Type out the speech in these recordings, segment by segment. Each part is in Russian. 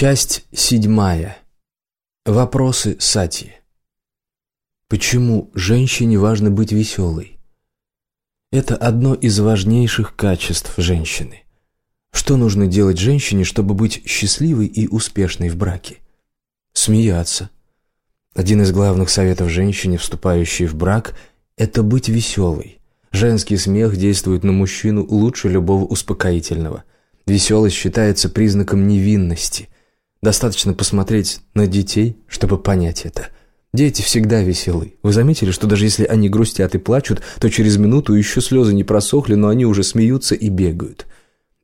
Часть седьмая. Вопросы Сати. Почему женщине важно быть веселой? Это одно из важнейших качеств женщины. Что нужно делать женщине, чтобы быть счастливой и успешной в браке? Смеяться. Один из главных советов женщине, вступающей в брак, это быть веселой. Женский смех действует на мужчину лучше любого успокоительного. Веселость считается признаком невинности. Достаточно посмотреть на детей, чтобы понять это. Дети всегда веселы. Вы заметили, что даже если они грустят и плачут, то через минуту еще слезы не просохли, но они уже смеются и бегают.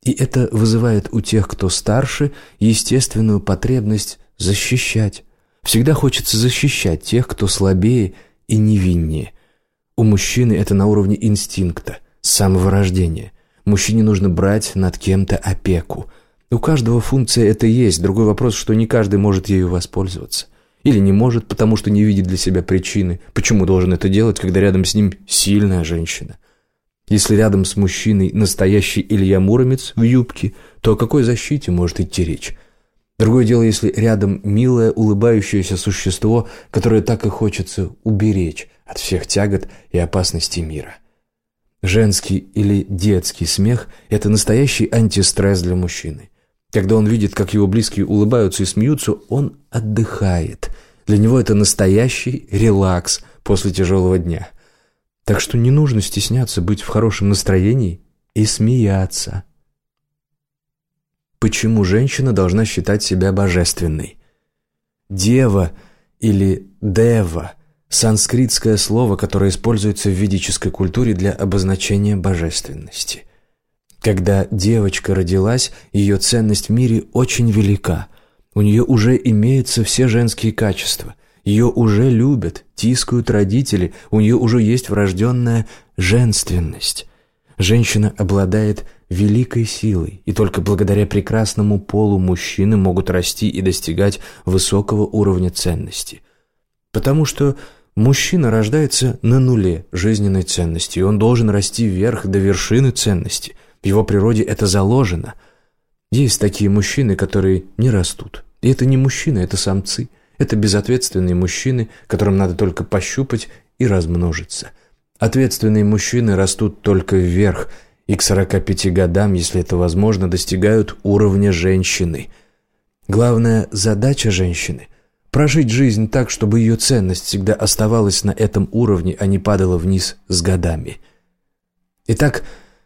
И это вызывает у тех, кто старше, естественную потребность защищать. Всегда хочется защищать тех, кто слабее и невиннее. У мужчины это на уровне инстинкта, самого рождения. Мужчине нужно брать над кем-то опеку. У каждого функция это есть. Другой вопрос, что не каждый может ею воспользоваться. Или не может, потому что не видит для себя причины. Почему должен это делать, когда рядом с ним сильная женщина? Если рядом с мужчиной настоящий Илья Муромец в юбке, то о какой защите может идти речь? Другое дело, если рядом милое, улыбающееся существо, которое так и хочется уберечь от всех тягот и опасностей мира. Женский или детский смех – это настоящий антистресс для мужчины. Когда он видит, как его близкие улыбаются и смеются, он отдыхает. Для него это настоящий релакс после тяжелого дня. Так что не нужно стесняться быть в хорошем настроении и смеяться. Почему женщина должна считать себя божественной? Дева или дева – санскритское слово, которое используется в ведической культуре для обозначения божественности. Когда девочка родилась, ее ценность в мире очень велика. У нее уже имеются все женские качества – ее уже любят, тискают родители, у нее уже есть врожденная женственность. Женщина обладает великой силой, и только благодаря прекрасному полу мужчины могут расти и достигать высокого уровня ценности. Потому что мужчина рождается на нуле жизненной ценности, и он должен расти вверх до вершины ценности. В его природе это заложено. Есть такие мужчины, которые не растут. И это не мужчины, это самцы – это безответственные мужчины, которым надо только пощупать и размножиться. Ответственные мужчины растут только вверх, и к 45 годам, если это возможно, достигают уровня женщины. Главная задача женщины – прожить жизнь так, чтобы ее ценность всегда оставалась на этом уровне, а не падала вниз с годами. Итак,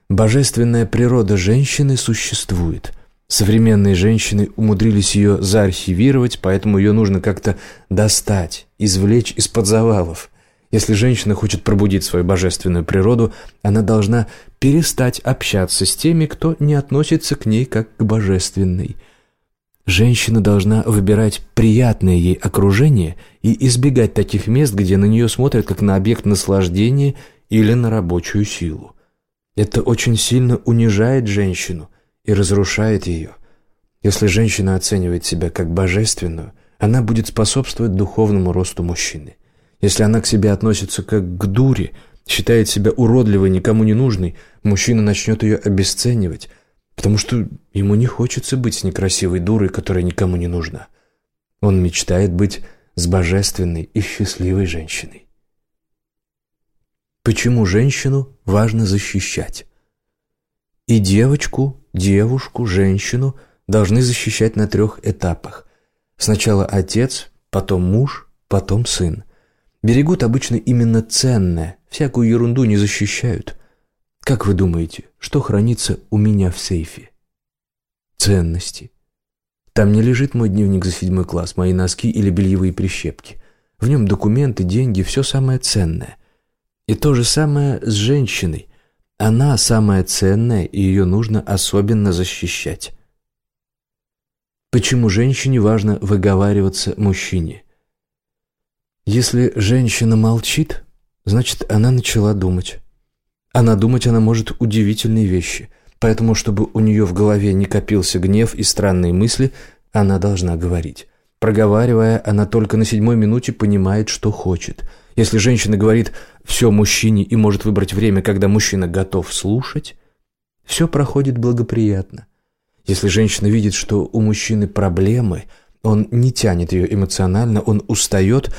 божественная природа женщины существует – Современные женщины умудрились ее заархивировать, поэтому ее нужно как-то достать, извлечь из-под завалов. Если женщина хочет пробудить свою божественную природу, она должна перестать общаться с теми, кто не относится к ней как к божественной. Женщина должна выбирать приятное ей окружение и избегать таких мест, где на нее смотрят как на объект наслаждения или на рабочую силу. Это очень сильно унижает женщину – и разрушает ее. Если женщина оценивает себя как божественную, она будет способствовать духовному росту мужчины. Если она к себе относится как к дуре, считает себя уродливой, никому не нужной, мужчина начнет ее обесценивать, потому что ему не хочется быть некрасивой дурой, которая никому не нужна. Он мечтает быть с божественной и счастливой женщиной. Почему женщину важно защищать? И девочку, девушку, женщину должны защищать на трех этапах. Сначала отец, потом муж, потом сын. Берегут обычно именно ценное, всякую ерунду не защищают. Как вы думаете, что хранится у меня в сейфе? Ценности. Там не лежит мой дневник за седьмой класс, мои носки или бельевые прищепки. В нем документы, деньги, все самое ценное. И то же самое с женщиной. Она самая ценная, и ее нужно особенно защищать. Почему женщине важно выговариваться мужчине? Если женщина молчит, значит, она начала думать. Она думать она может удивительные вещи, поэтому, чтобы у нее в голове не копился гнев и странные мысли, она должна говорить. Проговаривая, она только на седьмой минуте понимает, что хочет – если женщина говорит «все мужчине» и может выбрать время, когда мужчина готов слушать, все проходит благоприятно. Если женщина видит, что у мужчины проблемы, он не тянет ее эмоционально, он устает,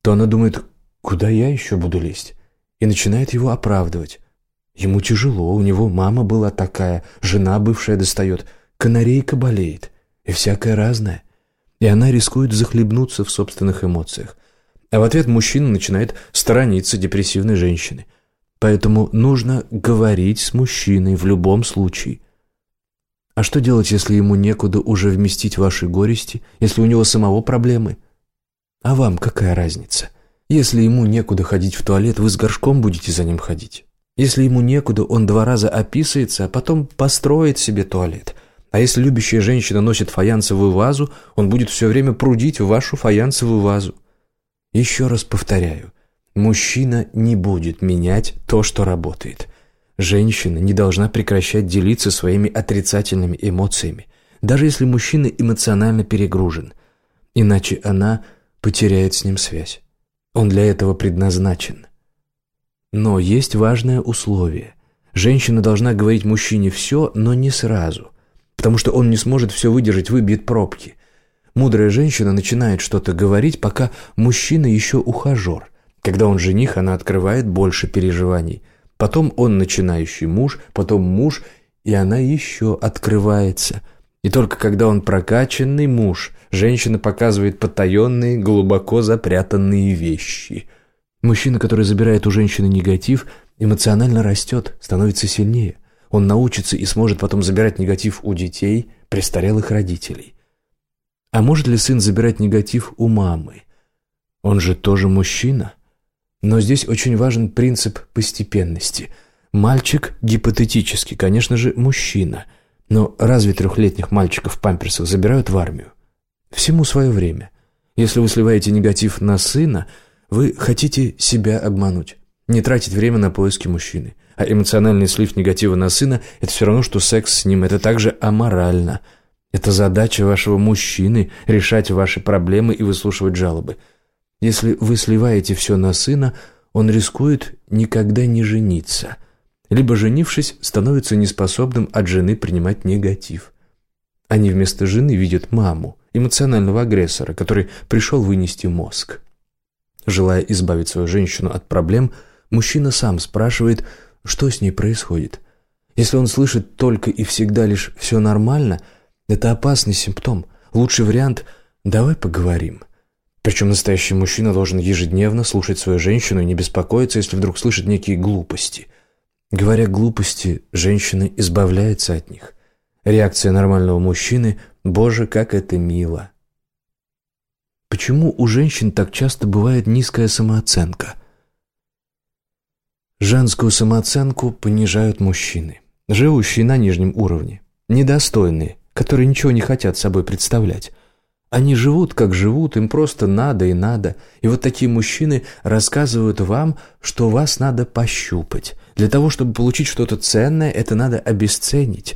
то она думает, куда я еще буду лезть? И начинает его оправдывать. Ему тяжело, у него мама была такая, жена бывшая достает, канарейка болеет и всякое разное. И она рискует захлебнуться в собственных эмоциях. А в ответ мужчина начинает сторониться депрессивной женщины. Поэтому нужно говорить с мужчиной в любом случае. А что делать, если ему некуда уже вместить ваши горести, если у него самого проблемы? А вам какая разница? Если ему некуда ходить в туалет, вы с горшком будете за ним ходить. Если ему некуда, он два раза описывается, а потом построит себе туалет. А если любящая женщина носит фаянсовую вазу, он будет все время прудить в вашу фаянсовую вазу. Еще раз повторяю, мужчина не будет менять то, что работает. Женщина не должна прекращать делиться своими отрицательными эмоциями, даже если мужчина эмоционально перегружен, иначе она потеряет с ним связь. Он для этого предназначен. Но есть важное условие. Женщина должна говорить мужчине все, но не сразу, потому что он не сможет все выдержать, выбьет пробки. Мудрая женщина начинает что-то говорить, пока мужчина еще ухажер. Когда он жених, она открывает больше переживаний. Потом он начинающий муж, потом муж, и она еще открывается. И только когда он прокачанный муж, женщина показывает потаенные, глубоко запрятанные вещи – Мужчина, который забирает у женщины негатив, эмоционально растет, становится сильнее. Он научится и сможет потом забирать негатив у детей, престарелых родителей. А может ли сын забирать негатив у мамы? Он же тоже мужчина. Но здесь очень важен принцип постепенности. Мальчик гипотетически, конечно же, мужчина. Но разве трехлетних мальчиков в памперсах забирают в армию? Всему свое время. Если вы сливаете негатив на сына – вы хотите себя обмануть, не тратить время на поиски мужчины. А эмоциональный слив негатива на сына – это все равно, что секс с ним. Это также аморально. Это задача вашего мужчины – решать ваши проблемы и выслушивать жалобы. Если вы сливаете все на сына, он рискует никогда не жениться. Либо, женившись, становится неспособным от жены принимать негатив. Они вместо жены видят маму, эмоционального агрессора, который пришел вынести мозг. Желая избавить свою женщину от проблем, мужчина сам спрашивает, что с ней происходит. Если он слышит только и всегда лишь «все нормально», это опасный симптом. Лучший вариант «давай поговорим». Причем настоящий мужчина должен ежедневно слушать свою женщину и не беспокоиться, если вдруг слышит некие глупости. Говоря глупости, женщина избавляется от них. Реакция нормального мужчины «Боже, как это мило!» Почему у женщин так часто бывает низкая самооценка? Женскую самооценку понижают мужчины, живущие на нижнем уровне, недостойные, которые ничего не хотят собой представлять. Они живут, как живут, им просто надо и надо. И вот такие мужчины рассказывают вам, что вас надо пощупать. Для того, чтобы получить что-то ценное, это надо обесценить.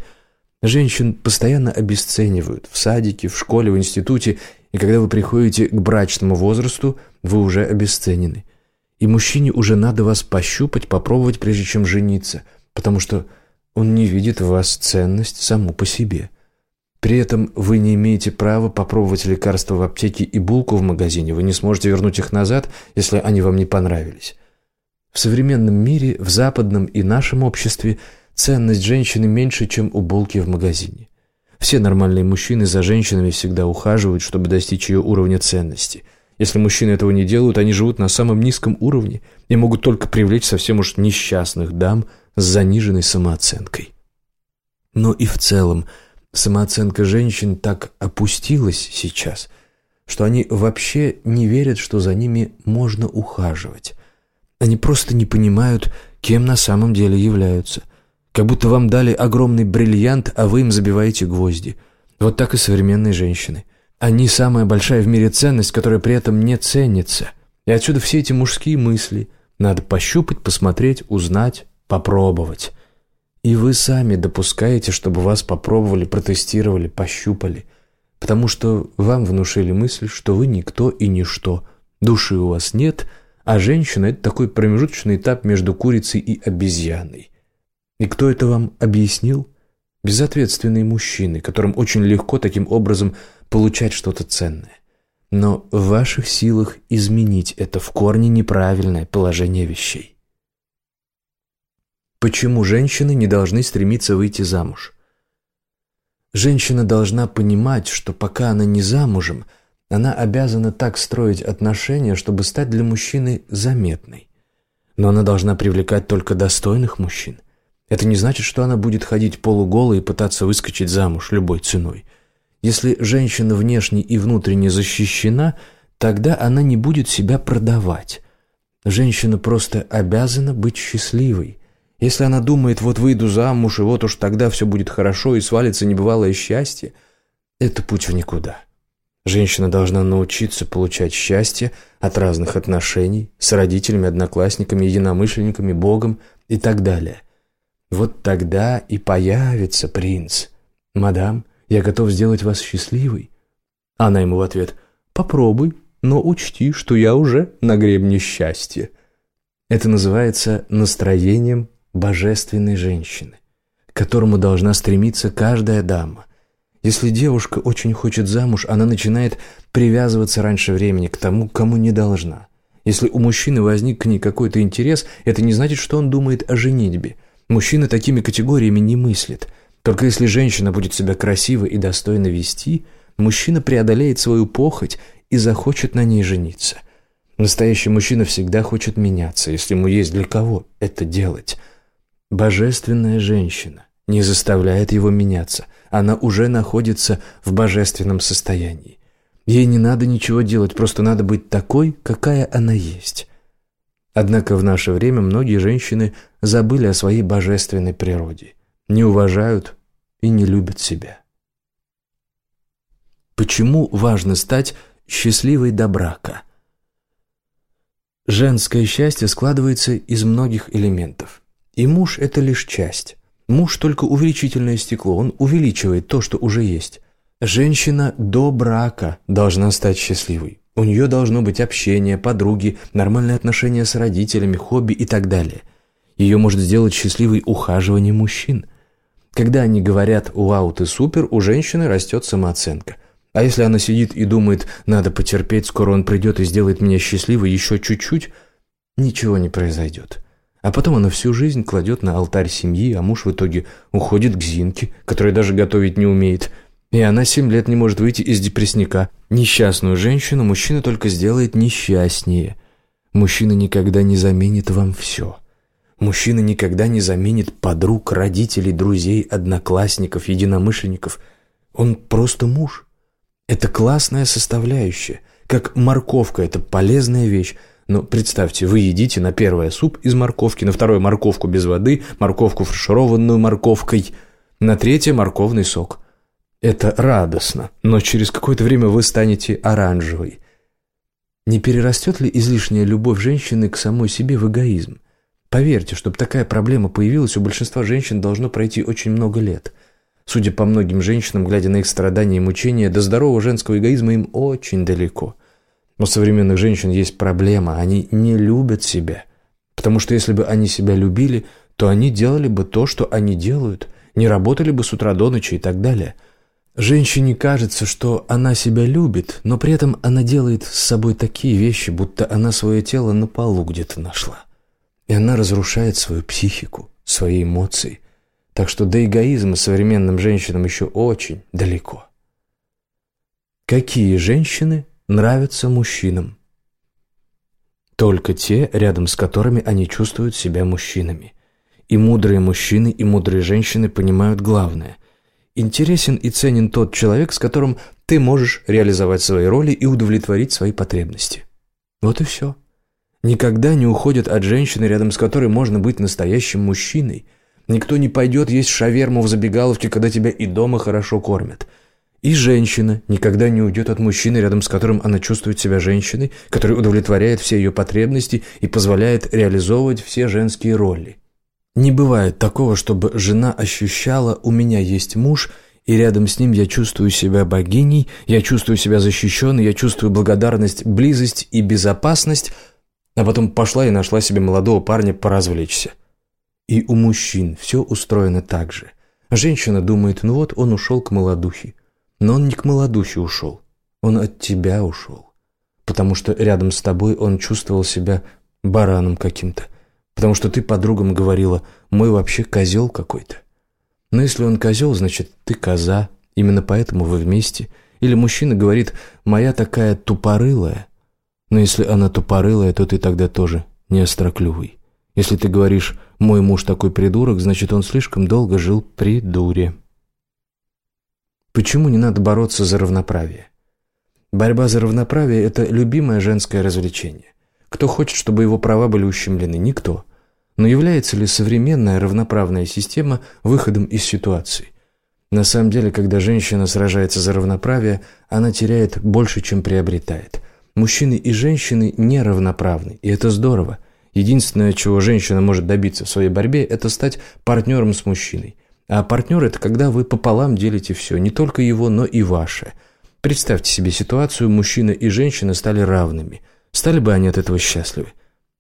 Женщин постоянно обесценивают в садике, в школе, в институте, и когда вы приходите к брачному возрасту, вы уже обесценены. И мужчине уже надо вас пощупать, попробовать, прежде чем жениться, потому что он не видит в вас ценность саму по себе. При этом вы не имеете права попробовать лекарства в аптеке и булку в магазине, вы не сможете вернуть их назад, если они вам не понравились. В современном мире, в западном и нашем обществе ценность женщины меньше, чем у булки в магазине. Все нормальные мужчины за женщинами всегда ухаживают, чтобы достичь ее уровня ценности. Если мужчины этого не делают, они живут на самом низком уровне и могут только привлечь совсем уж несчастных дам с заниженной самооценкой. Но и в целом самооценка женщин так опустилась сейчас, что они вообще не верят, что за ними можно ухаживать. Они просто не понимают, кем на самом деле являются. Как будто вам дали огромный бриллиант, а вы им забиваете гвозди. Вот так и современные женщины. Они самая большая в мире ценность, которая при этом не ценится. И отсюда все эти мужские мысли. Надо пощупать, посмотреть, узнать, попробовать. И вы сами допускаете, чтобы вас попробовали, протестировали, пощупали. Потому что вам внушили мысль, что вы никто и ничто. Души у вас нет, а женщина – это такой промежуточный этап между курицей и обезьяной. И кто это вам объяснил? безответственные мужчины, которым очень легко таким образом получать что-то ценное. Но в ваших силах изменить это в корне неправильное положение вещей. Почему женщины не должны стремиться выйти замуж? Женщина должна понимать, что пока она не замужем, она обязана так строить отношения, чтобы стать для мужчины заметной. Но она должна привлекать только достойных мужчин. Это не значит, что она будет ходить полуголой и пытаться выскочить замуж любой ценой. Если женщина внешне и внутренне защищена, тогда она не будет себя продавать. Женщина просто обязана быть счастливой. Если она думает, вот выйду замуж, и вот уж тогда все будет хорошо, и свалится небывалое счастье, это путь в никуда. Женщина должна научиться получать счастье от разных отношений с родителями, одноклассниками, единомышленниками, Богом и так далее. Вот тогда и появится принц. «Мадам, я готов сделать вас счастливой». Она ему в ответ «Попробуй, но учти, что я уже на гребне счастья». Это называется настроением божественной женщины, к которому должна стремиться каждая дама. Если девушка очень хочет замуж, она начинает привязываться раньше времени к тому, кому не должна. Если у мужчины возник к ней какой-то интерес, это не значит, что он думает о женитьбе. Мужчина такими категориями не мыслит. Только если женщина будет себя красиво и достойно вести, мужчина преодолеет свою похоть и захочет на ней жениться. Настоящий мужчина всегда хочет меняться, если ему есть для кого это делать. Божественная женщина не заставляет его меняться – она уже находится в божественном состоянии. Ей не надо ничего делать, просто надо быть такой, какая она есть. Однако в наше время многие женщины забыли о своей божественной природе, не уважают и не любят себя. Почему важно стать счастливой до брака? Женское счастье складывается из многих элементов, и муж – это лишь часть. Муж только увеличительное стекло, он увеличивает то, что уже есть. Женщина до брака должна стать счастливой. У нее должно быть общение, подруги, нормальные отношения с родителями, хобби и так далее. Ее может сделать счастливой ухаживание мужчин. Когда они говорят «Вау, ты супер», у женщины растет самооценка. А если она сидит и думает «Надо потерпеть, скоро он придет и сделает меня счастливой еще чуть-чуть», ничего не произойдет. А потом она всю жизнь кладет на алтарь семьи, а муж в итоге уходит к Зинке, которая даже готовить не умеет. И она семь лет не может выйти из депрессника. Несчастную женщину мужчина только сделает несчастнее. Мужчина никогда не заменит вам все. Мужчина никогда не заменит подруг, родителей, друзей, одноклассников, единомышленников. Он просто муж. Это классная составляющая. Как морковка – это полезная вещь. Но представьте, вы едите на первое суп из морковки, на второе морковку без воды, морковку фаршированную морковкой, на третье морковный сок. Это радостно, но через какое-то время вы станете оранжевой. Не перерастет ли излишняя любовь женщины к самой себе в эгоизм? Поверьте, чтобы такая проблема появилась, у большинства женщин должно пройти очень много лет. Судя по многим женщинам, глядя на их страдания и мучения, до здорового женского эгоизма им очень далеко – у современных женщин есть проблема, они не любят себя. Потому что если бы они себя любили, то они делали бы то, что они делают, не работали бы с утра до ночи и так далее. Женщине кажется, что она себя любит, но при этом она делает с собой такие вещи, будто она свое тело на полу где-то нашла. И она разрушает свою психику, свои эмоции. Так что до эгоизма современным женщинам еще очень далеко. Какие женщины нравятся мужчинам. Только те, рядом с которыми они чувствуют себя мужчинами. И мудрые мужчины, и мудрые женщины понимают главное. Интересен и ценен тот человек, с которым ты можешь реализовать свои роли и удовлетворить свои потребности. Вот и все. Никогда не уходят от женщины, рядом с которой можно быть настоящим мужчиной. Никто не пойдет есть шаверму в забегаловке, когда тебя и дома хорошо кормят – и женщина никогда не уйдет от мужчины, рядом с которым она чувствует себя женщиной, который удовлетворяет все ее потребности и позволяет реализовывать все женские роли. Не бывает такого, чтобы жена ощущала «у меня есть муж», и рядом с ним я чувствую себя богиней, я чувствую себя защищенной, я чувствую благодарность, близость и безопасность, а потом пошла и нашла себе молодого парня поразвлечься. И у мужчин все устроено так же – Женщина думает, ну вот он ушел к молодухе. Но он не к молодухе ушел, он от тебя ушел. Потому что рядом с тобой он чувствовал себя бараном каким-то. Потому что ты подругам говорила, мой вообще козел какой-то. Но если он козел, значит, ты коза, именно поэтому вы вместе. Или мужчина говорит, моя такая тупорылая. Но если она тупорылая, то ты тогда тоже не остроклювый. Если ты говоришь «мой муж такой придурок», значит, он слишком долго жил при дуре. Почему не надо бороться за равноправие? Борьба за равноправие – это любимое женское развлечение. Кто хочет, чтобы его права были ущемлены? Никто. Но является ли современная равноправная система выходом из ситуации? На самом деле, когда женщина сражается за равноправие, она теряет больше, чем приобретает. Мужчины и женщины неравноправны, и это здорово – Единственное, чего женщина может добиться в своей борьбе, это стать партнером с мужчиной. А партнер – это когда вы пополам делите все, не только его, но и ваше. Представьте себе ситуацию, мужчина и женщина стали равными. Стали бы они от этого счастливы?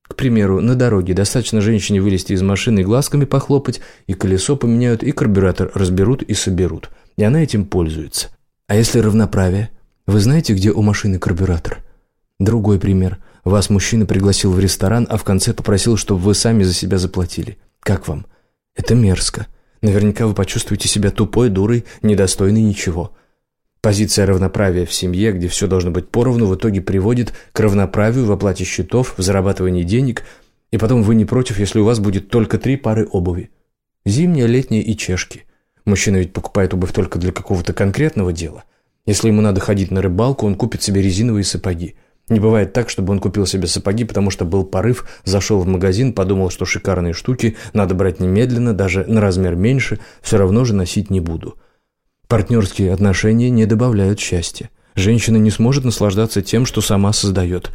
К примеру, на дороге достаточно женщине вылезти из машины и глазками похлопать, и колесо поменяют, и карбюратор разберут и соберут. И она этим пользуется. А если равноправие? Вы знаете, где у машины карбюратор? Другой пример – вас мужчина пригласил в ресторан, а в конце попросил, чтобы вы сами за себя заплатили. Как вам? Это мерзко. Наверняка вы почувствуете себя тупой, дурой, недостойной ничего. Позиция равноправия в семье, где все должно быть поровну, в итоге приводит к равноправию в оплате счетов, в зарабатывании денег, и потом вы не против, если у вас будет только три пары обуви. Зимняя, летняя и чешки. Мужчина ведь покупает обувь только для какого-то конкретного дела. Если ему надо ходить на рыбалку, он купит себе резиновые сапоги. Не бывает так, чтобы он купил себе сапоги, потому что был порыв, зашел в магазин, подумал, что шикарные штуки надо брать немедленно, даже на размер меньше, все равно же носить не буду. Партнерские отношения не добавляют счастья. Женщина не сможет наслаждаться тем, что сама создает.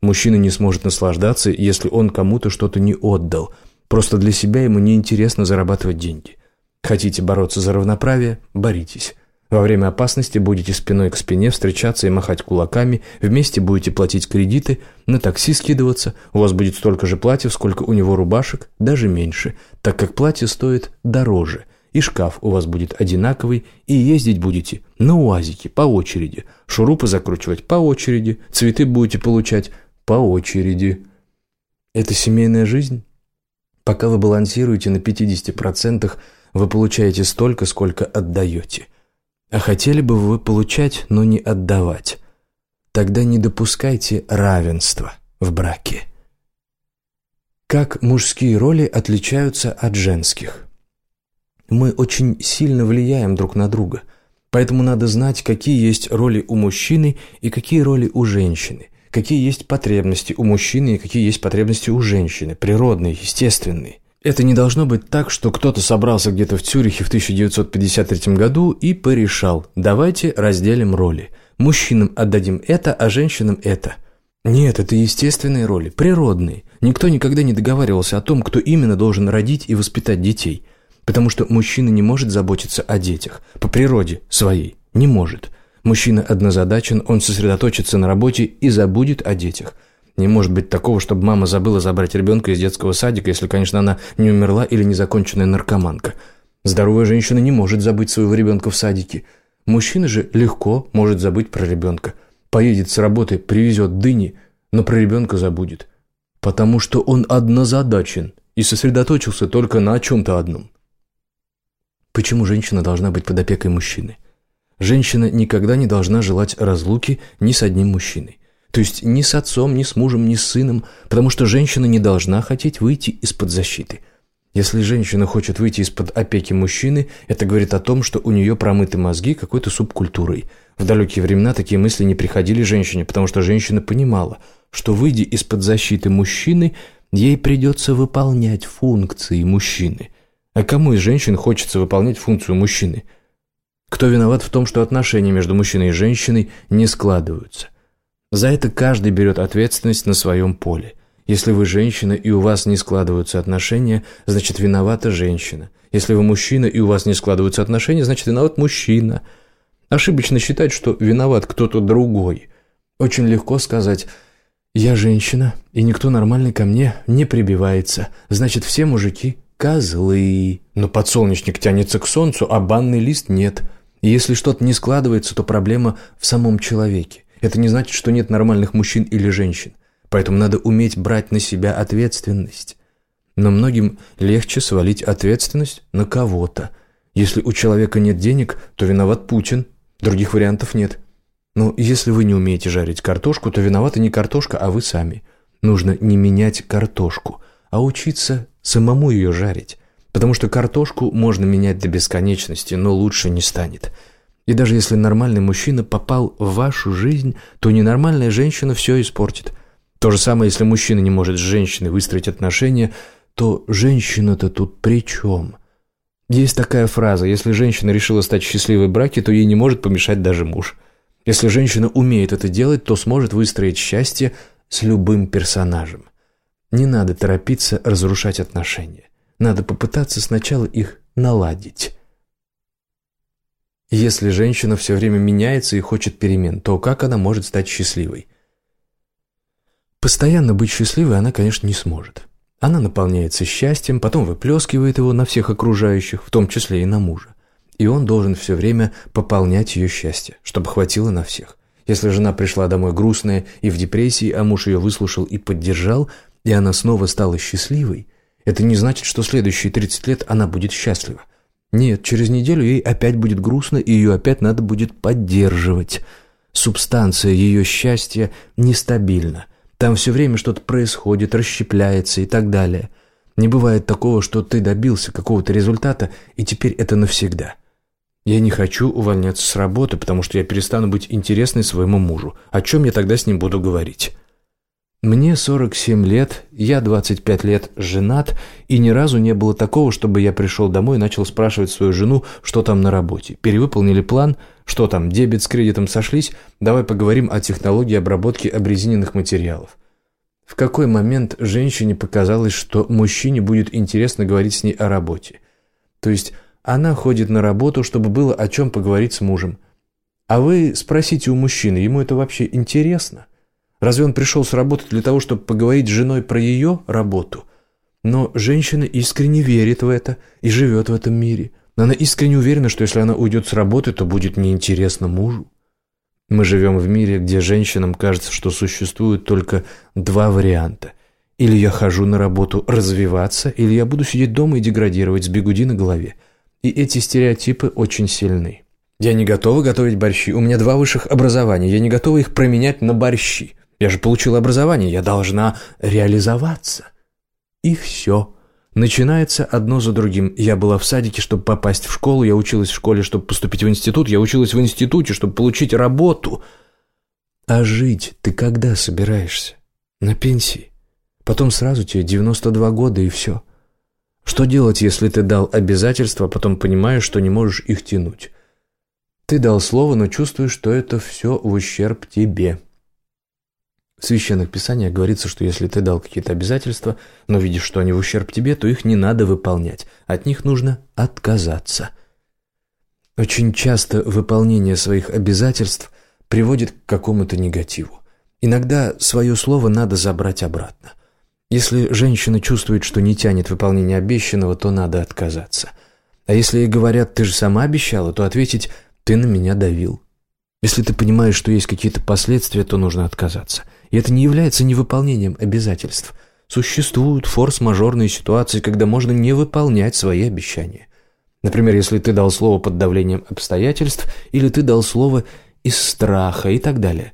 Мужчина не сможет наслаждаться, если он кому-то что-то не отдал. Просто для себя ему неинтересно зарабатывать деньги. Хотите бороться за равноправие – боритесь. Во время опасности будете спиной к спине встречаться и махать кулаками, вместе будете платить кредиты, на такси скидываться, у вас будет столько же платьев, сколько у него рубашек, даже меньше, так как платье стоит дороже, и шкаф у вас будет одинаковый, и ездить будете на УАЗике по очереди, шурупы закручивать по очереди, цветы будете получать по очереди. Это семейная жизнь? Пока вы балансируете на 50%, вы получаете столько, сколько отдаете – а хотели бы вы получать, но не отдавать. Тогда не допускайте равенства в браке. Как мужские роли отличаются от женских? Мы очень сильно влияем друг на друга, поэтому надо знать, какие есть роли у мужчины и какие роли у женщины, какие есть потребности у мужчины и какие есть потребности у женщины, природные, естественные. Это не должно быть так, что кто-то собрался где-то в Цюрихе в 1953 году и порешал, давайте разделим роли. Мужчинам отдадим это, а женщинам это. Нет, это естественные роли, природные. Никто никогда не договаривался о том, кто именно должен родить и воспитать детей. Потому что мужчина не может заботиться о детях. По природе своей. Не может. Мужчина однозадачен, он сосредоточится на работе и забудет о детях – не может быть такого, чтобы мама забыла забрать ребенка из детского садика, если, конечно, она не умерла или незаконченная наркоманка. Здоровая женщина не может забыть своего ребенка в садике. Мужчина же легко может забыть про ребенка. Поедет с работы, привезет дыни, но про ребенка забудет. Потому что он однозадачен и сосредоточился только на чем-то одном. Почему женщина должна быть под опекой мужчины? Женщина никогда не должна желать разлуки ни с одним мужчиной. То есть ни с отцом, ни с мужем, ни с сыном, потому что женщина не должна хотеть выйти из-под защиты. Если женщина хочет выйти из-под опеки мужчины, это говорит о том, что у нее промыты мозги какой-то субкультурой. В далекие времена такие мысли не приходили женщине, потому что женщина понимала, что, выйдя из-под защиты мужчины, ей придется выполнять функции мужчины. А кому из женщин хочется выполнять функцию мужчины? Кто виноват в том, что отношения между мужчиной и женщиной не складываются – за это каждый берет ответственность на своем поле. Если вы женщина и у вас не складываются отношения, значит виновата женщина. Если вы мужчина и у вас не складываются отношения, значит виноват мужчина. Ошибочно считать, что виноват кто-то другой. Очень легко сказать «я женщина, и никто нормальный ко мне не прибивается, значит все мужики козлы. Но подсолнечник тянется к солнцу, а банный лист нет. И если что-то не складывается, то проблема в самом человеке. Это не значит, что нет нормальных мужчин или женщин. Поэтому надо уметь брать на себя ответственность. Но многим легче свалить ответственность на кого-то. Если у человека нет денег, то виноват Путин. Других вариантов нет. Но если вы не умеете жарить картошку, то виновата не картошка, а вы сами. Нужно не менять картошку, а учиться самому ее жарить. Потому что картошку можно менять до бесконечности, но лучше не станет. И даже если нормальный мужчина попал в вашу жизнь, то ненормальная женщина все испортит. То же самое, если мужчина не может с женщиной выстроить отношения, то женщина-то тут при чем? Есть такая фраза, если женщина решила стать счастливой в браке, то ей не может помешать даже муж. Если женщина умеет это делать, то сможет выстроить счастье с любым персонажем. Не надо торопиться разрушать отношения. Надо попытаться сначала их наладить. Если женщина все время меняется и хочет перемен, то как она может стать счастливой? Постоянно быть счастливой она, конечно, не сможет. Она наполняется счастьем, потом выплескивает его на всех окружающих, в том числе и на мужа. И он должен все время пополнять ее счастье, чтобы хватило на всех. Если жена пришла домой грустная и в депрессии, а муж ее выслушал и поддержал, и она снова стала счастливой, это не значит, что следующие 30 лет она будет счастлива. Нет, через неделю ей опять будет грустно, и ее опять надо будет поддерживать. Субстанция ее счастья нестабильна. Там все время что-то происходит, расщепляется и так далее. Не бывает такого, что ты добился какого-то результата, и теперь это навсегда. Я не хочу увольняться с работы, потому что я перестану быть интересной своему мужу. О чем я тогда с ним буду говорить? Мне 47 лет, я 25 лет женат, и ни разу не было такого, чтобы я пришел домой и начал спрашивать свою жену, что там на работе. Перевыполнили план, что там, дебет с кредитом сошлись, давай поговорим о технологии обработки обрезиненных материалов. В какой момент женщине показалось, что мужчине будет интересно говорить с ней о работе? То есть она ходит на работу, чтобы было о чем поговорить с мужем. А вы спросите у мужчины, ему это вообще интересно? Разве он пришел с работы для того, чтобы поговорить с женой про ее работу? Но женщина искренне верит в это и живет в этом мире. Она искренне уверена, что если она уйдет с работы, то будет неинтересно мужу. Мы живем в мире, где женщинам кажется, что существует только два варианта. Или я хожу на работу развиваться, или я буду сидеть дома и деградировать с бегуди на голове. И эти стереотипы очень сильны. Я не готова готовить борщи, у меня два высших образования, я не готова их променять на борщи. Я же получила образование, я должна реализоваться. И все. Начинается одно за другим. Я была в садике, чтобы попасть в школу, я училась в школе, чтобы поступить в институт, я училась в институте, чтобы получить работу. А жить ты когда собираешься? На пенсии. Потом сразу тебе 92 года и все. Что делать, если ты дал обязательства, а потом понимаешь, что не можешь их тянуть? Ты дал слово, но чувствуешь, что это все в ущерб тебе. В священных писаниях говорится, что если ты дал какие-то обязательства, но видишь, что они в ущерб тебе, то их не надо выполнять. От них нужно отказаться. Очень часто выполнение своих обязательств приводит к какому-то негативу. Иногда свое слово надо забрать обратно. Если женщина чувствует, что не тянет выполнение обещанного, то надо отказаться. А если ей говорят «ты же сама обещала», то ответить «ты на меня давил». Если ты понимаешь, что есть какие-то последствия, то нужно отказаться. И это не является невыполнением обязательств. Существуют форс-мажорные ситуации, когда можно не выполнять свои обещания. Например, если ты дал слово под давлением обстоятельств, или ты дал слово из страха и так далее.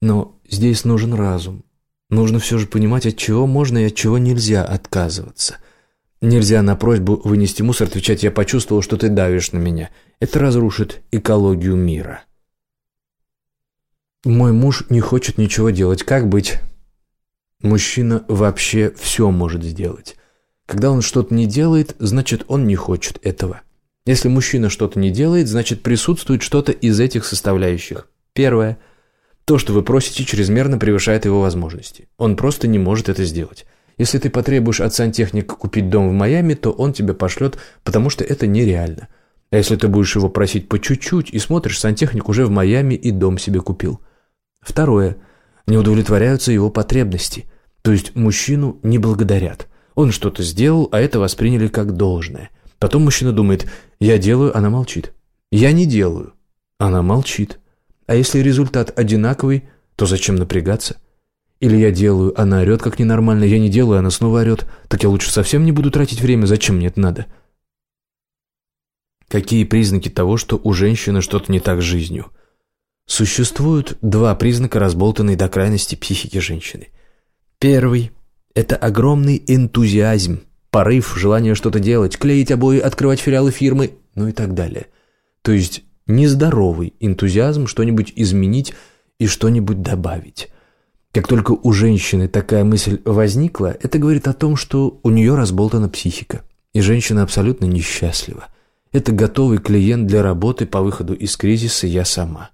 Но здесь нужен разум. Нужно все же понимать, от чего можно и от чего нельзя отказываться. Нельзя на просьбу вынести мусор отвечать «я почувствовал, что ты давишь на меня». Это разрушит экологию мира. Мой муж не хочет ничего делать. Как быть? Мужчина вообще все может сделать. Когда он что-то не делает, значит, он не хочет этого. Если мужчина что-то не делает, значит, присутствует что-то из этих составляющих. Первое. То, что вы просите, чрезмерно превышает его возможности. Он просто не может это сделать. Если ты потребуешь от сантехника купить дом в Майами, то он тебе пошлет, потому что это нереально. А если ты будешь его просить по чуть-чуть и смотришь, сантехник уже в Майами и дом себе купил. Второе. Не удовлетворяются его потребности. То есть мужчину не благодарят. Он что-то сделал, а это восприняли как должное. Потом мужчина думает «я делаю», она молчит. «Я не делаю», она молчит. А если результат одинаковый, то зачем напрягаться? Или я делаю, она орет как ненормально, я не делаю, она снова орет. Так я лучше совсем не буду тратить время, зачем мне это надо? Какие признаки того, что у женщины что-то не так с жизнью? Существуют два признака разболтанной до крайности психики женщины. Первый – это огромный энтузиазм, порыв, желание что-то делать, клеить обои, открывать филиалы фирмы, ну и так далее. То есть нездоровый энтузиазм что-нибудь изменить и что-нибудь добавить. Как только у женщины такая мысль возникла, это говорит о том, что у нее разболтана психика, и женщина абсолютно несчастлива. Это готовый клиент для работы по выходу из кризиса «я сама».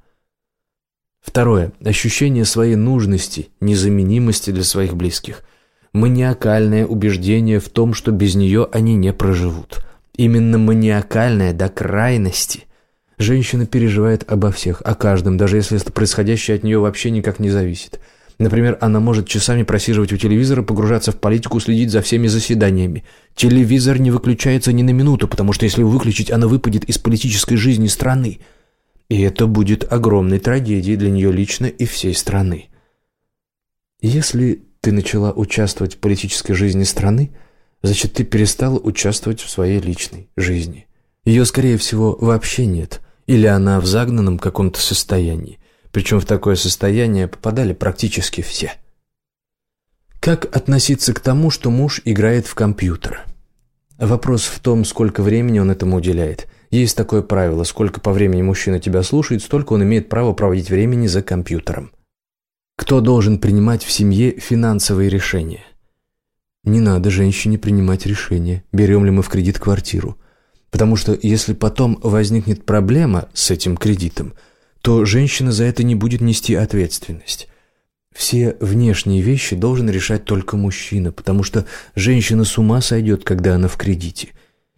Второе. Ощущение своей нужности, незаменимости для своих близких. Маниакальное убеждение в том, что без нее они не проживут. Именно маниакальное до крайности. Женщина переживает обо всех, о каждом, даже если это происходящее от нее вообще никак не зависит. Например, она может часами просиживать у телевизора, погружаться в политику, следить за всеми заседаниями. Телевизор не выключается ни на минуту, потому что если выключить, она выпадет из политической жизни страны. И это будет огромной трагедией для нее лично и всей страны. Если ты начала участвовать в политической жизни страны, значит, ты перестала участвовать в своей личной жизни. Ее, скорее всего, вообще нет. Или она в загнанном каком-то состоянии. Причем в такое состояние попадали практически все. Как относиться к тому, что муж играет в компьютер? Вопрос в том, сколько времени он этому уделяет. Есть такое правило, сколько по времени мужчина тебя слушает, столько он имеет право проводить времени за компьютером. Кто должен принимать в семье финансовые решения? Не надо женщине принимать решения, берем ли мы в кредит квартиру. Потому что если потом возникнет проблема с этим кредитом, то женщина за это не будет нести ответственность. Все внешние вещи должен решать только мужчина, потому что женщина с ума сойдет, когда она в кредите.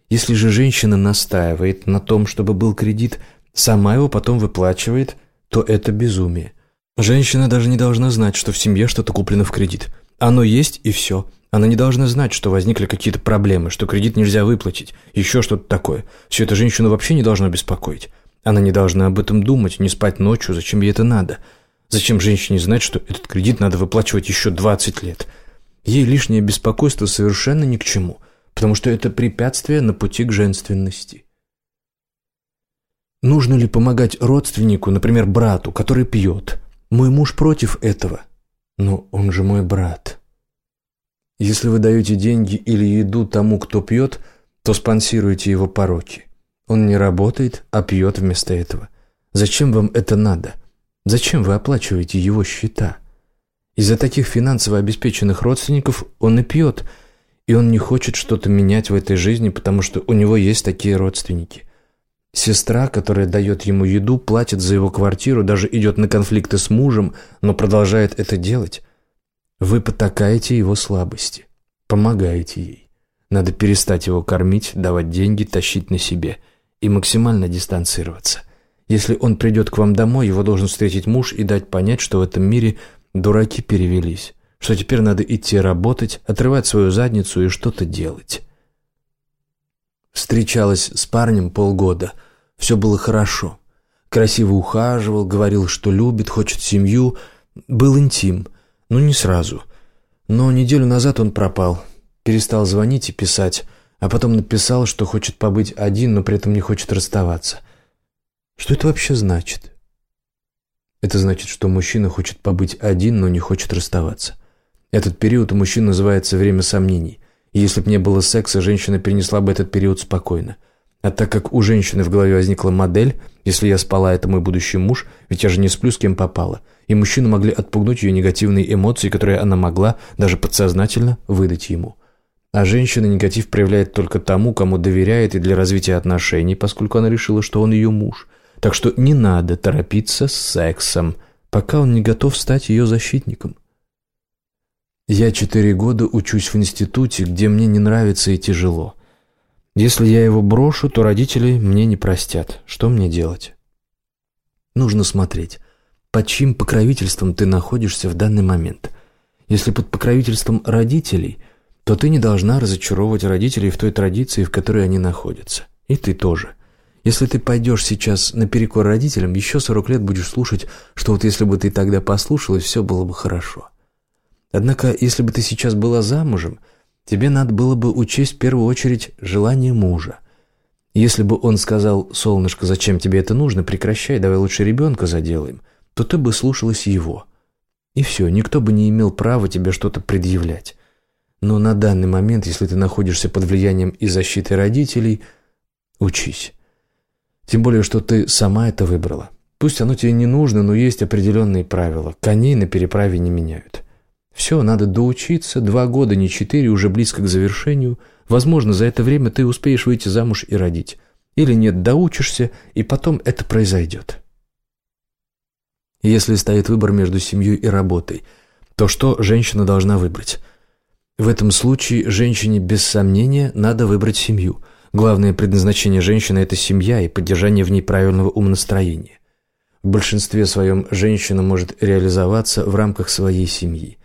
Если же женщина настаивает на том, чтобы был кредит, сама его потом выплачивает, то это безумие. Женщина даже не должна знать, что в семье что-то куплено в кредит. Оно есть и все. Она не должна знать, что возникли какие-то проблемы, что кредит нельзя выплатить, еще что-то такое. Все это женщину вообще не должно беспокоить. Она не должна об этом думать, не спать ночью, зачем ей это надо. Зачем женщине знать, что этот кредит надо выплачивать еще 20 лет? Ей лишнее беспокойство совершенно ни к чему, потому что это препятствие на пути к женственности. Нужно ли помогать родственнику, например, брату, который пьет? Мой муж против этого. Но он же мой брат. Если вы даете деньги или еду тому, кто пьет, то спонсируете его пороки. Он не работает, а пьет вместо этого. Зачем вам это надо? Зачем вы оплачиваете его счета? Из-за таких финансово обеспеченных родственников он и пьет, и он не хочет что-то менять в этой жизни, потому что у него есть такие родственники. Сестра, которая дает ему еду, платит за его квартиру, даже идет на конфликты с мужем, но продолжает это делать. Вы потакаете его слабости, помогаете ей. Надо перестать его кормить, давать деньги, тащить на себе и максимально дистанцироваться. Если он придет к вам домой, его должен встретить муж и дать понять, что в этом мире дураки перевелись, что теперь надо идти работать, отрывать свою задницу и что-то делать. Встречалась с парнем полгода. Все было хорошо. Красиво ухаживал, говорил, что любит, хочет семью. Был интим – ну, не сразу. Но неделю назад он пропал. Перестал звонить и писать, а потом написал, что хочет побыть один, но при этом не хочет расставаться. Что это вообще значит? Это значит, что мужчина хочет побыть один, но не хочет расставаться. Этот период у мужчин называется время сомнений. И если бы не было секса, женщина перенесла бы этот период спокойно. А так как у женщины в голове возникла модель, если я спала, это мой будущий муж, ведь я же не сплю с кем попало, и мужчины могли отпугнуть ее негативные эмоции, которые она могла даже подсознательно выдать ему. А женщина негатив проявляет только тому, кому доверяет и для развития отношений, поскольку она решила, что он ее муж. Так что не надо торопиться с сексом, пока он не готов стать ее защитником. Я четыре года учусь в институте, где мне не нравится и тяжело. Если я его брошу, то родители мне не простят. Что мне делать? Нужно смотреть, под чьим покровительством ты находишься в данный момент. Если под покровительством родителей, то ты не должна разочаровывать родителей в той традиции, в которой они находятся. И ты тоже. Если ты пойдешь сейчас наперекор родителям, еще 40 лет будешь слушать, что вот если бы ты тогда послушалась, все было бы хорошо. Однако, если бы ты сейчас была замужем, тебе надо было бы учесть в первую очередь желание мужа. Если бы он сказал, «Солнышко, зачем тебе это нужно? Прекращай, давай лучше ребенка заделаем», то ты бы слушалась его. И все, никто бы не имел права тебе что-то предъявлять. Но на данный момент, если ты находишься под влиянием и защиты родителей, учись. Тем более, что ты сама это выбрала. Пусть оно тебе не нужно, но есть определенные правила. Коней на переправе не меняют. Все, надо доучиться, два года, не четыре, уже близко к завершению. Возможно, за это время ты успеешь выйти замуж и родить. Или нет, доучишься, и потом это произойдет. Если стоит выбор между семьей и работой, то что женщина должна выбрать? В этом случае женщине без сомнения надо выбрать семью. Главное предназначение женщины – это семья и поддержание в ней правильного умонастроения. В большинстве своем женщина может реализоваться в рамках своей семьи.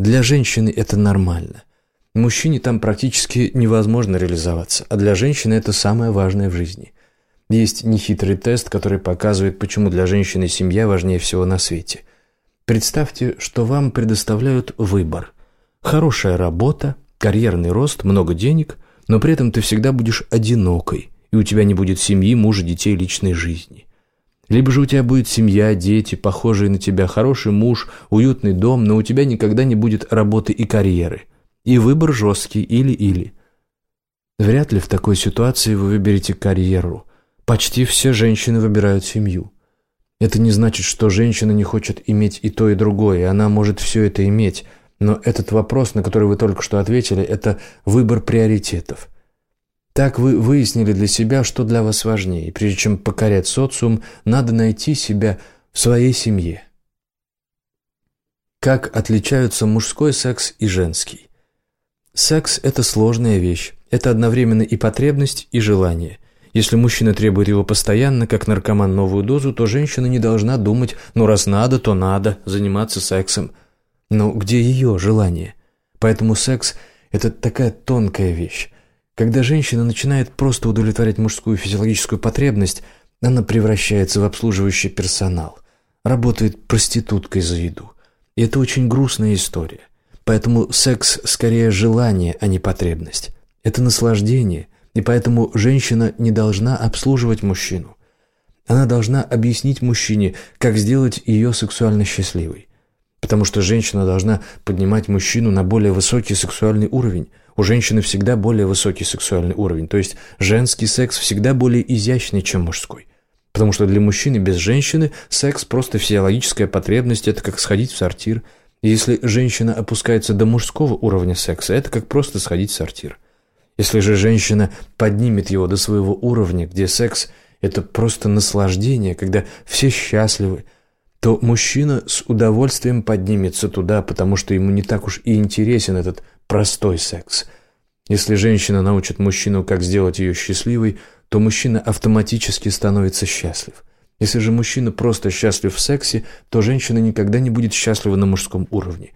Для женщины это нормально. Мужчине там практически невозможно реализоваться, а для женщины это самое важное в жизни. Есть нехитрый тест, который показывает, почему для женщины семья важнее всего на свете. Представьте, что вам предоставляют выбор. Хорошая работа, карьерный рост, много денег, но при этом ты всегда будешь одинокой, и у тебя не будет семьи, мужа, детей, личной жизни. Либо же у тебя будет семья, дети, похожие на тебя, хороший муж, уютный дом, но у тебя никогда не будет работы и карьеры. И выбор жесткий или-или. Вряд ли в такой ситуации вы выберете карьеру. Почти все женщины выбирают семью. Это не значит, что женщина не хочет иметь и то, и другое, она может все это иметь. Но этот вопрос, на который вы только что ответили, это выбор приоритетов – так вы выяснили для себя, что для вас важнее, и прежде чем покорять социум, надо найти себя в своей семье. Как отличаются мужской секс и женский? Секс – это сложная вещь. Это одновременно и потребность, и желание. Если мужчина требует его постоянно, как наркоман новую дозу, то женщина не должна думать «ну раз надо, то надо» заниматься сексом. Но где ее желание? Поэтому секс – это такая тонкая вещь. Когда женщина начинает просто удовлетворять мужскую физиологическую потребность, она превращается в обслуживающий персонал, работает проституткой за еду. И это очень грустная история. Поэтому секс скорее желание, а не потребность. Это наслаждение, и поэтому женщина не должна обслуживать мужчину. Она должна объяснить мужчине, как сделать ее сексуально счастливой. Потому что женщина должна поднимать мужчину на более высокий сексуальный уровень, у женщины всегда более высокий сексуальный уровень, то есть женский секс всегда более изящный, чем мужской. Потому что для мужчины без женщины секс просто физиологическая потребность, это как сходить в сортир. Если женщина опускается до мужского уровня секса, это как просто сходить в сортир. Если же женщина поднимет его до своего уровня, где секс – это просто наслаждение, когда все счастливы, то мужчина с удовольствием поднимется туда, потому что ему не так уж и интересен этот простой секс. Если женщина научит мужчину, как сделать ее счастливой, то мужчина автоматически становится счастлив. Если же мужчина просто счастлив в сексе, то женщина никогда не будет счастлива на мужском уровне,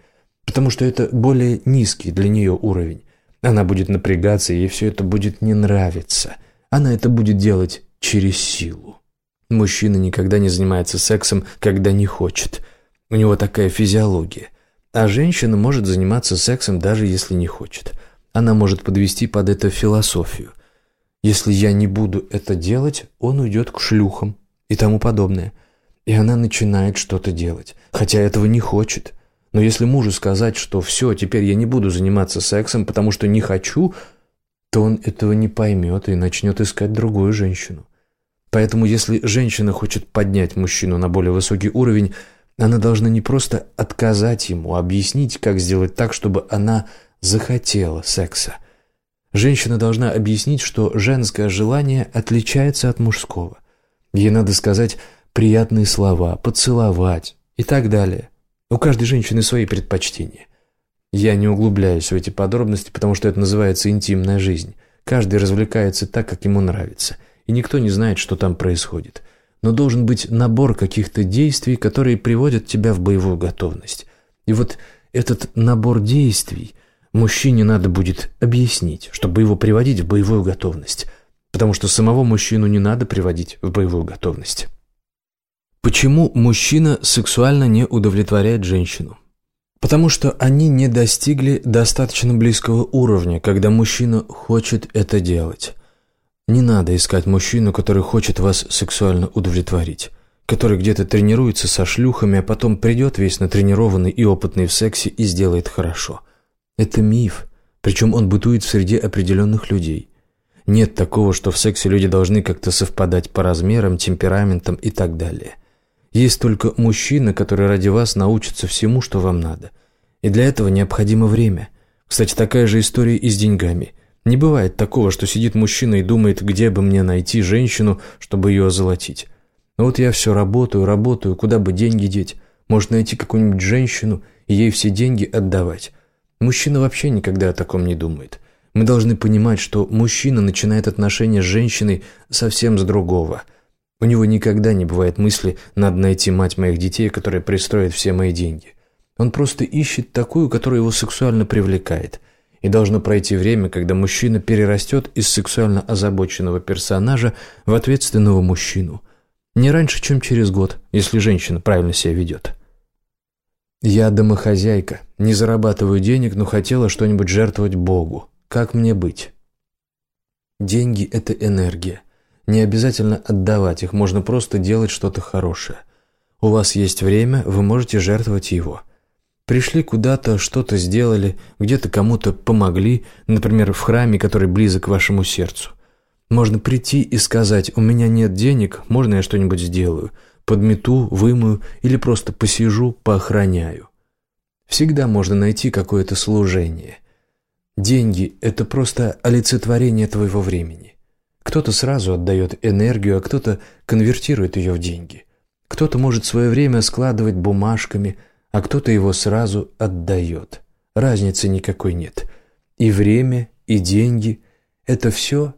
потому что это более низкий для нее уровень. Она будет напрягаться, ей все это будет не нравиться. Она это будет делать через силу. Мужчина никогда не занимается сексом, когда не хочет. У него такая физиология. А женщина может заниматься сексом, даже если не хочет. Она может подвести под это философию. Если я не буду это делать, он уйдет к шлюхам и тому подобное. И она начинает что-то делать, хотя этого не хочет. Но если мужу сказать, что все, теперь я не буду заниматься сексом, потому что не хочу, то он этого не поймет и начнет искать другую женщину. Поэтому если женщина хочет поднять мужчину на более высокий уровень, она должна не просто отказать ему, а объяснить, как сделать так, чтобы она захотела секса. Женщина должна объяснить, что женское желание отличается от мужского. Ей надо сказать приятные слова, поцеловать и так далее. У каждой женщины свои предпочтения. Я не углубляюсь в эти подробности, потому что это называется интимная жизнь. Каждый развлекается так, как ему нравится, и никто не знает, что там происходит – но должен быть набор каких-то действий, которые приводят тебя в боевую готовность. И вот этот набор действий мужчине надо будет объяснить, чтобы его приводить в боевую готовность, потому что самого мужчину не надо приводить в боевую готовность. Почему мужчина сексуально не удовлетворяет женщину? Потому что они не достигли достаточно близкого уровня, когда мужчина хочет это делать. Не надо искать мужчину, который хочет вас сексуально удовлетворить, который где-то тренируется со шлюхами, а потом придет весь натренированный и опытный в сексе и сделает хорошо. Это миф, причем он бытует в среде определенных людей. Нет такого, что в сексе люди должны как-то совпадать по размерам, темпераментам и так далее. Есть только мужчина, который ради вас научится всему, что вам надо. И для этого необходимо время. Кстати, такая же история и с деньгами. Не бывает такого, что сидит мужчина и думает, где бы мне найти женщину, чтобы ее озолотить. Но вот я все работаю, работаю, куда бы деньги деть. Может найти какую-нибудь женщину и ей все деньги отдавать. Мужчина вообще никогда о таком не думает. Мы должны понимать, что мужчина начинает отношения с женщиной совсем с другого – у него никогда не бывает мысли «надо найти мать моих детей, которая пристроит все мои деньги». Он просто ищет такую, которая его сексуально привлекает. И должно пройти время, когда мужчина перерастет из сексуально озабоченного персонажа в ответственного мужчину. Не раньше, чем через год, если женщина правильно себя ведет. Я домохозяйка, не зарабатываю денег, но хотела что-нибудь жертвовать Богу. Как мне быть? Деньги – это энергия. Не обязательно отдавать их, можно просто делать что-то хорошее. У вас есть время, вы можете жертвовать его. Пришли куда-то, что-то сделали, где-то кому-то помогли, например, в храме, который близок к вашему сердцу. Можно прийти и сказать «У меня нет денег, можно я что-нибудь сделаю?» Подмету, вымою или просто посижу, поохраняю. Всегда можно найти какое-то служение. Деньги – это просто олицетворение твоего времени. Кто-то сразу отдает энергию, а кто-то конвертирует ее в деньги. Кто-то может свое время складывать бумажками, а кто-то его сразу отдает. Разницы никакой нет. И время, и деньги – это все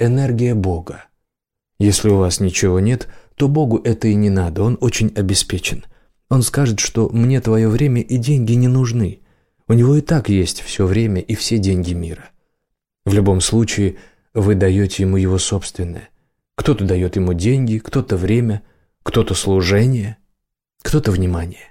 энергия Бога. Если у вас ничего нет, то Богу это и не надо, Он очень обеспечен. Он скажет, что мне твое время и деньги не нужны. У него и так есть все время и все деньги мира. В любом случае – вы даете ему его собственное. Кто-то дает ему деньги, кто-то время, кто-то служение, кто-то внимание.